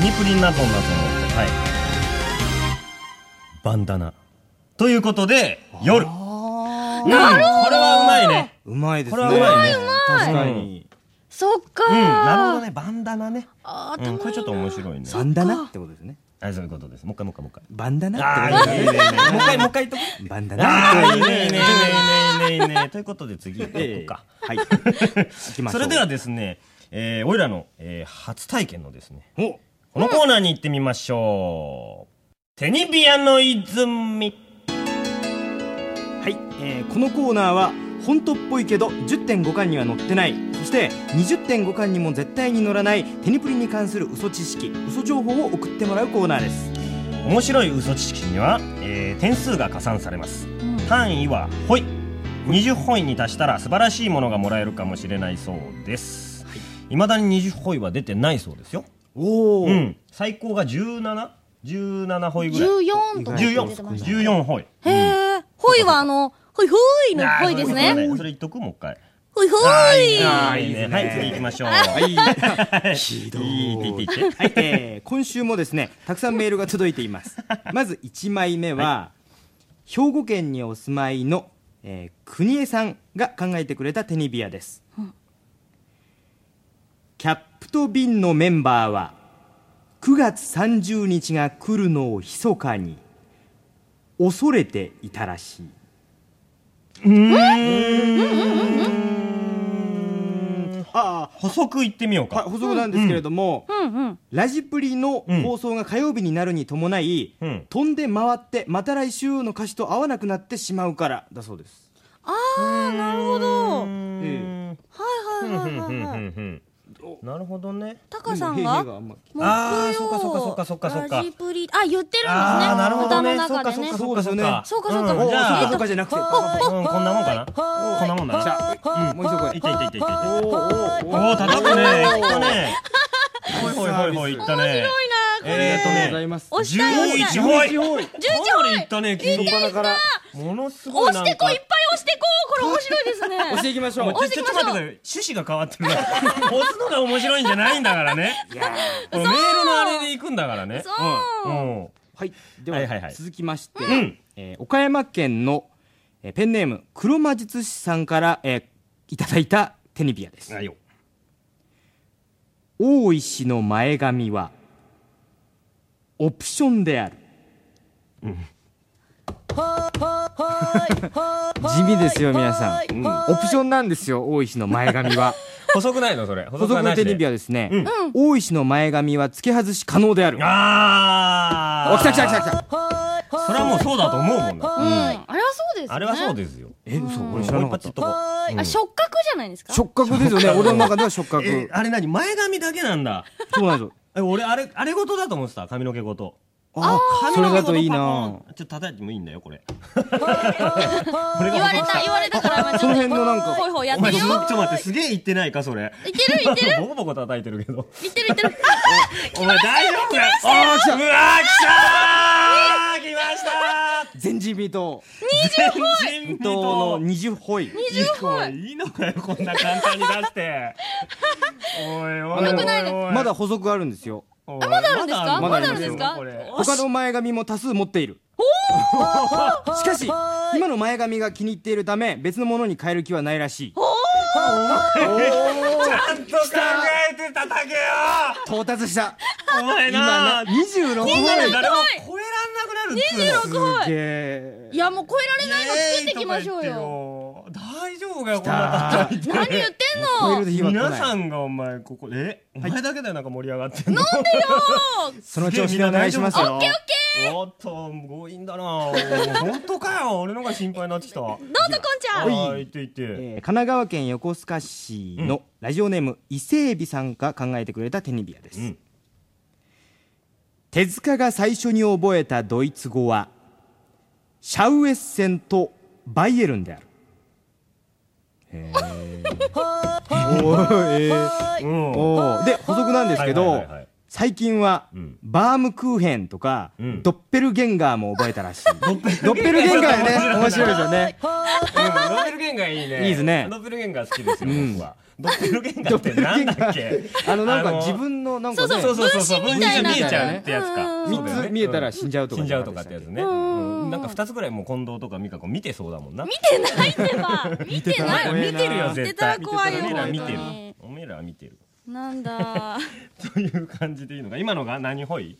テニプリなぞなぞの答えバンダナ。ということで夜。うん。これはうまいね。うまいですね。これはうまいね。確かに。そっか。うん。なるほどね。バンダナね。あーうん。これちょっと面白いね。バンダナ？ってことですね。はいそういうことです。もう一回もう一回もう一回バンダナ？あってことあいいねもう一回もう一回とく？バンダあナあいいねいいねいいねいいねいいね。ということで次行こうか。はい。行きましょう。それではですねえーおいらのえー初体験のですね。おこのコーナーに行ってみましょう。テニビアの泉。はい、えーこのコーナーは本当っぽいけど10.5巻には載ってないそして20.5巻にも絶対に載らないテニプリに関する嘘知識嘘情報を送ってもらうコーナーです面白い嘘知識には、えー点数が加算されます。単位はホイ。20ホイに達したら素晴らしいものがもらえるかもしれないそうです。いまだに20ホイは出てないそうですよ。おお、うん。最高が 17?17 ホイぐらい。14とか出てました14。14ホイ。へえほいはあのほいほいのほいですねそれ言っとくもう一回。ほいほいいいあーねいいですねはい、次行きましょう。はい ひどい。はい、えー今週もですねたくさんメールが届いています まず1枚目は、兵庫県にお住まいの、えー、国枝さんが考えてくれたテニビアです、キャップと瓶のメンバーは9月30日が来るのを密かに恐れていたらしい。あ補足言ってみようあ、はい、か。補足なんですけれども、うんうん。ラジプリのうん放送が火曜日になるに伴い、うん。飛んで回ってまた来週の歌詞と合わなくなってしまうからだそうです。ああなるほど。うん。はいはいはいはいはい。うんなるほどね。タカさんが？木曜あーそっかそっかそっかそっかそっかラジプリあ言ってるんですねああ、なるほどね。歌そうかの中でねそうかそうかそうか。そうかそうかんじゃあ、そうかじゃなくてうんこんなもんかな。こんなもんだな。さあ、もう一度いっていっていっていっていって。おーお叩くね。いったね。ほいほいほいほい、いったね。えーとありがとうござね。います押したい押したい11ほい。11ほいかなりいったね、君。ものすごいなんか押してこいっぱい押してこうこれ面白いですね。押していきましょう。ちょっと待ってください。趣旨が変わってるから。押すのが面白いんじゃないんだからね。メールのあれで行くんだからね。そう。うん。はい。では,、はいはいはい。続きまして、ん。えー岡山県の、えーペンネーム黒魔術師さんから、えーいただいたテニビアです。大石の前髪はオプションである、地味ですよ皆さん、オプションなんですよ大石の前髪は細くないのそれ補足のテニビアですね、うん大石の前髪は付け外し可能であるああお来た来た来た来たそれはもうそうだと思うもんなうんあれはそうですねあれはそうですよえ嘘俺知らなかったうんあ触覚じゃないですか触覚ですよね俺の中では触覚あれ何前髪だけなんだそうなんですよ俺あれあれごとだと思ってた髪の毛ごとあそれだといいな。髪の毛ごとパコンちょっと叩いてもいいんだよこれ。言われた言われたからまあちその辺のなんかほいほいやってるよちょっと待ってすげえ言ってないかそれ。言ってる言ってる。ボコボコ叩いてるけど。言ってる言ってる。お前大丈夫か？よあー来た。うわー来たー。来ました前人未到。20未到の20ホイ20個い。いのかよこんな簡単に出して。おいおいおいまだ補足あるんですよあまだあるんですか？まだあるんですか他の前髪も多数持っている。しかし今の前髪が気に入っているため別のものに変える気はないらしい。ちゃんと考えて叩けよ。到達した。お前今なな26ホイ誰も超えらんなくなるっつうの。26すげえいやもう超えられないの作っていきましょうよ丈夫かよこんたな叩いて何言ってんの？皆さんがお前ここえお前だけだよなんか盛り上がってんの？その調子でお願いしますよ。おっと強引だな。本当かよ。俺のが心配になってきた。どうぞこんちゃん。はい言って言って。えー神奈川県横須賀市のラジオネーム伊勢海老さんが考えてくれたテニビアです、うん。手塚が最初に覚えたドイツ語はシャウエッセンとバイエルンであるえおーで補足なんですけど、最近は、うん。バームクーヘンとか、うん。ドッペルゲンガーも覚えたらしい。ドッペルゲンガー。ね面白いですよね。うんドッペルゲンガーいいね。いいですね。ドッペルゲンガー好きですようん。僕は。ドッペルゲンガーってなんだっけ？あのなんか自分のなんかねそうそうそうそう分身みたいな分身見えちゃうってやつか。三つ見えたら死んじゃうとか死んじゃうとかってやつね、んうん。なんか二つぐらいもう近藤とか美香子見てそうだもんな。見てないってば。見てない。見てるよ絶見てたら対怖いよ見てるおめえらは見てる。なんだ。という感じでいいのか。今のが何ホイ？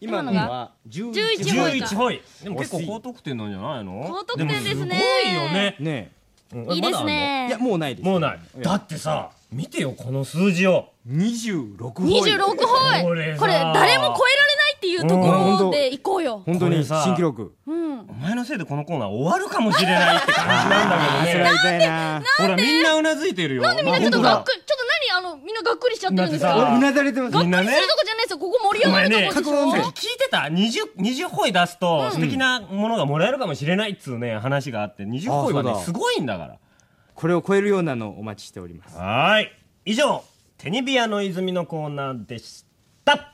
今のは11 11ホイ11ホイ。でも結構高得点なんじゃないの？高得点ですね。もすごいよね。ねうん。いいですね。いやもうないです。もうない。や。だってさ見てよこの数字を。26ホイ。26ホイ。これさ。これ誰も超えられないっていうところで行こうよ。本当に新記録。うん。お前のせいでこのコーナー終わるかもしれないって感じなんだけどね。それは痛いなほらみんなうなずいてるよ。なんでみんなちょっとがっくりちょっと何あのみんながっくりしちゃってるんですか？うなだれてますみんなね。するとこじゃないですよ。ここ盛りお上がるとこでしょ？聞いてた 20, 20ホイ出すと素敵なものがもらえるかもしれないっつうね話があって20ホイはねすごいんだから。これを超えるようなのをお待ちしております。はーい。以上テニビアの泉のコーナーでした